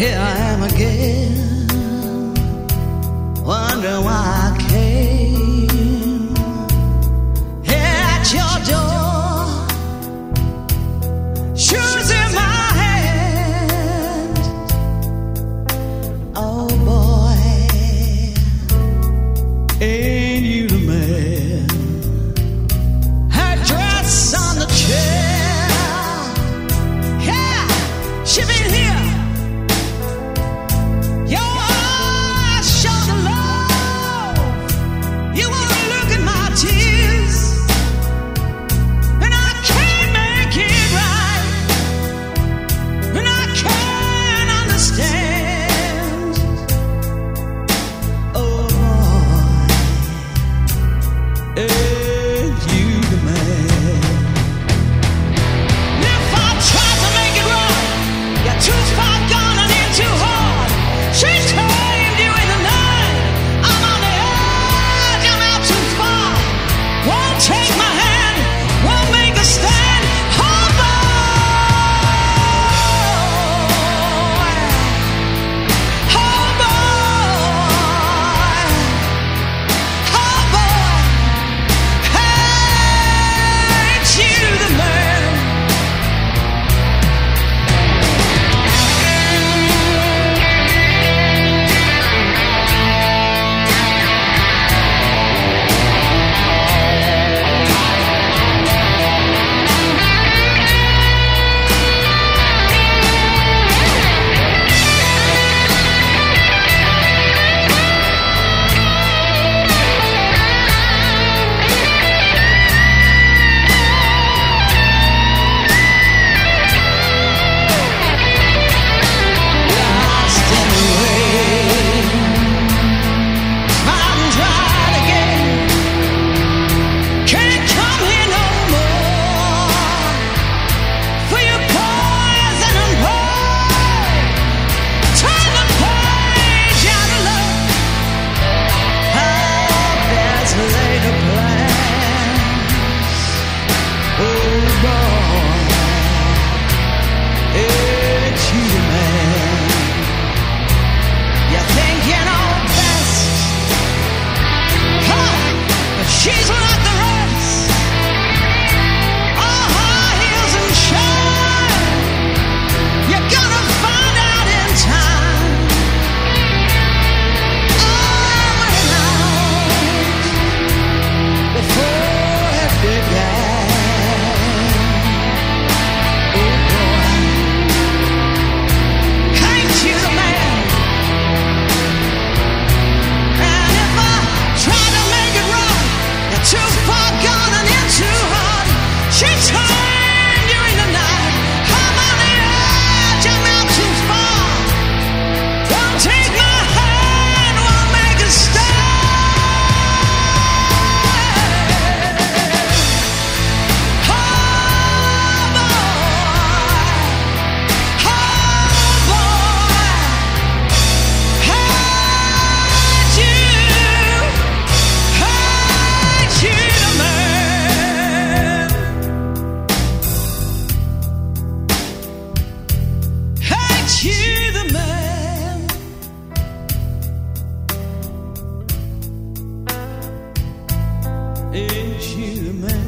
Here I am again. Wonder why I came. At your door. Shoes in my hand. Oh boy. Hey. you.